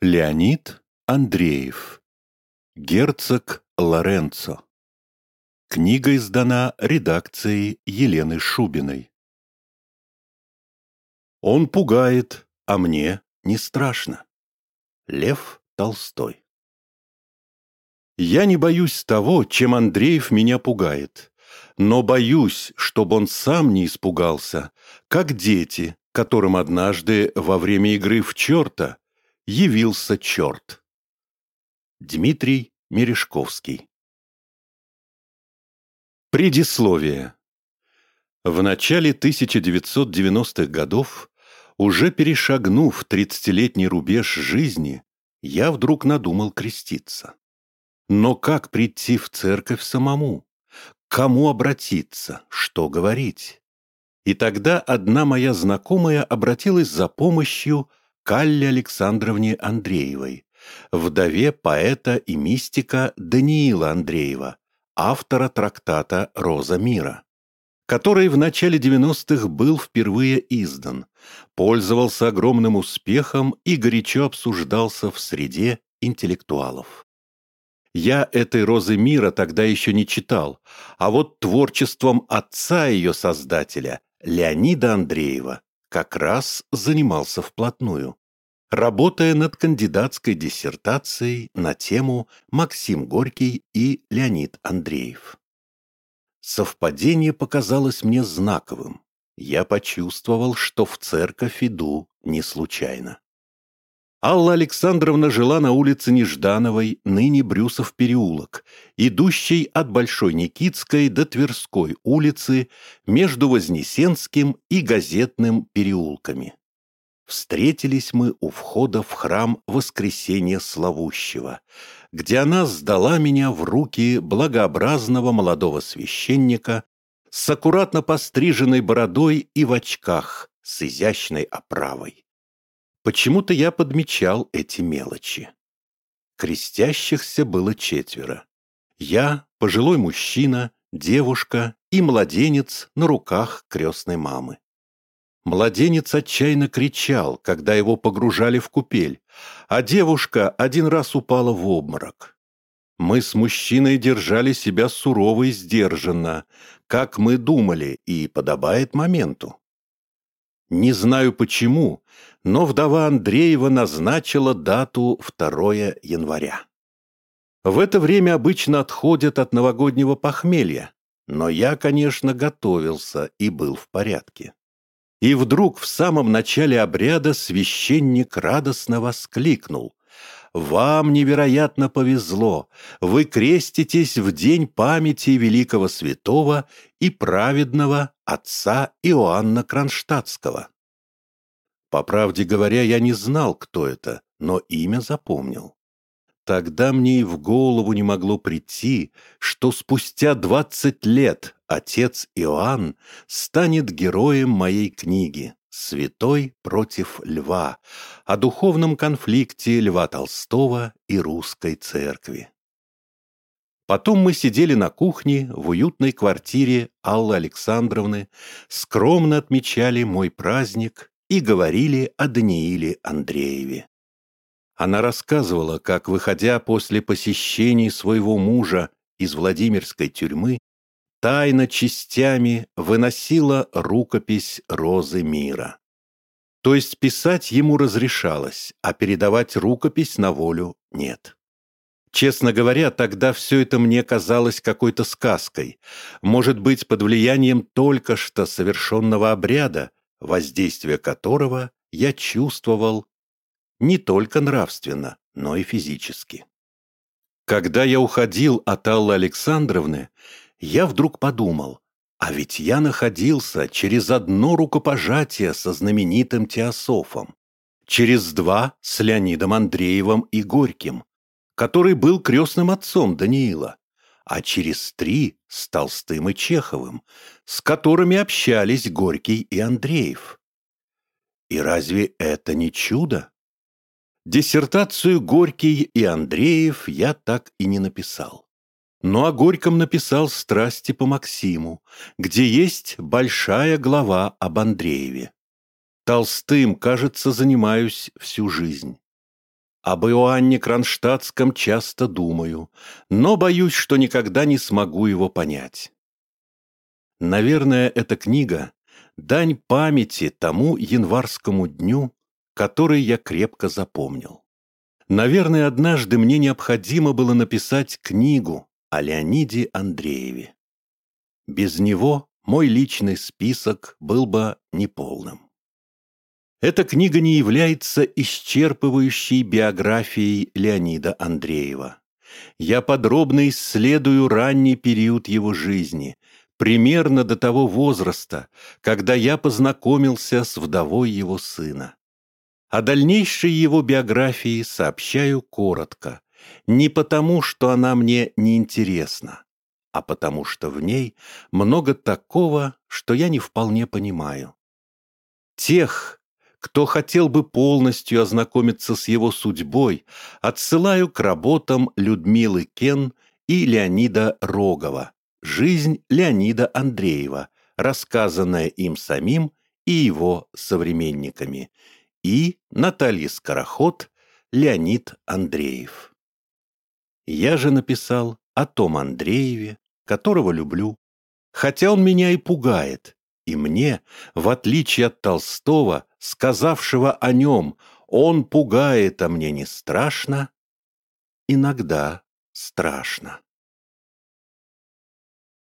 Леонид Андреев. Герцог Лоренцо. Книга издана редакцией Елены Шубиной. Он пугает, а мне не страшно. Лев Толстой. Я не боюсь того, чем Андреев меня пугает, но боюсь, чтобы он сам не испугался, как дети, которым однажды во время игры в черта явился черт. Дмитрий Мережковский Предисловие В начале 1990-х годов, уже перешагнув 30-летний рубеж жизни, я вдруг надумал креститься. Но как прийти в церковь самому? Кому обратиться? Что говорить? И тогда одна моя знакомая обратилась за помощью Калле Александровне Андреевой, вдове поэта и мистика Даниила Андреева, автора трактата «Роза мира», который в начале 90-х был впервые издан, пользовался огромным успехом и горячо обсуждался в среде интеллектуалов. Я этой «Розы мира» тогда еще не читал, а вот творчеством отца ее создателя, Леонида Андреева, как раз занимался вплотную, работая над кандидатской диссертацией на тему Максим Горький и Леонид Андреев. Совпадение показалось мне знаковым. Я почувствовал, что в церковь иду не случайно. Алла Александровна жила на улице Неждановой, ныне Брюсов переулок, идущей от Большой Никитской до Тверской улицы между Вознесенским и Газетным переулками. Встретились мы у входа в храм Воскресения Славущего, где она сдала меня в руки благообразного молодого священника с аккуратно постриженной бородой и в очках с изящной оправой. Почему-то я подмечал эти мелочи. Крестящихся было четверо. Я, пожилой мужчина, девушка и младенец на руках крестной мамы. Младенец отчаянно кричал, когда его погружали в купель, а девушка один раз упала в обморок. Мы с мужчиной держали себя сурово и сдержанно, как мы думали, и подобает моменту. Не знаю почему, но вдова Андреева назначила дату 2 января. В это время обычно отходят от новогоднего похмелья, но я, конечно, готовился и был в порядке. И вдруг в самом начале обряда священник радостно воскликнул. «Вам невероятно повезло! Вы креститесь в день памяти великого святого и праведного отца Иоанна Кронштадтского». По правде говоря, я не знал, кто это, но имя запомнил. Тогда мне и в голову не могло прийти, что спустя двадцать лет отец Иоанн станет героем моей книги «Святой против льва» о духовном конфликте Льва Толстого и русской церкви. Потом мы сидели на кухне в уютной квартире Аллы Александровны, скромно отмечали мой праздник и говорили о Данииле Андрееве. Она рассказывала, как, выходя после посещений своего мужа из Владимирской тюрьмы, тайно частями выносила рукопись «Розы мира». То есть писать ему разрешалось, а передавать рукопись на волю нет. Честно говоря, тогда все это мне казалось какой-то сказкой, может быть, под влиянием только что совершенного обряда, воздействие которого я чувствовал не только нравственно, но и физически. Когда я уходил от Аллы Александровны, я вдруг подумал, а ведь я находился через одно рукопожатие со знаменитым Теософом, через два с Леонидом Андреевым и Горьким, который был крестным отцом Даниила, а через три с Толстым и Чеховым, с которыми общались Горький и Андреев. И разве это не чудо? Диссертацию Горький и Андреев я так и не написал. Но о Горьком написал «Страсти по Максиму», где есть большая глава об Андрееве. Толстым, кажется, занимаюсь всю жизнь. Об Иоанне Кронштадтском часто думаю, но боюсь, что никогда не смогу его понять. Наверное, эта книга — дань памяти тому январскому дню, который я крепко запомнил. Наверное, однажды мне необходимо было написать книгу о Леониде Андрееве. Без него мой личный список был бы неполным. Эта книга не является исчерпывающей биографией Леонида Андреева. Я подробно исследую ранний период его жизни, примерно до того возраста, когда я познакомился с вдовой его сына. О дальнейшей его биографии сообщаю коротко, не потому, что она мне не интересна, а потому что в ней много такого, что я не вполне понимаю. Тех, кто хотел бы полностью ознакомиться с его судьбой, отсылаю к работам Людмилы Кен и Леонида Рогова «Жизнь Леонида Андреева», рассказанная им самим и его современниками, и Наталья Скороход «Леонид Андреев». Я же написал о том Андрееве, которого люблю, хотя он меня и пугает, и мне, в отличие от Толстого, сказавшего о нем «он пугает, а мне не страшно», иногда страшно.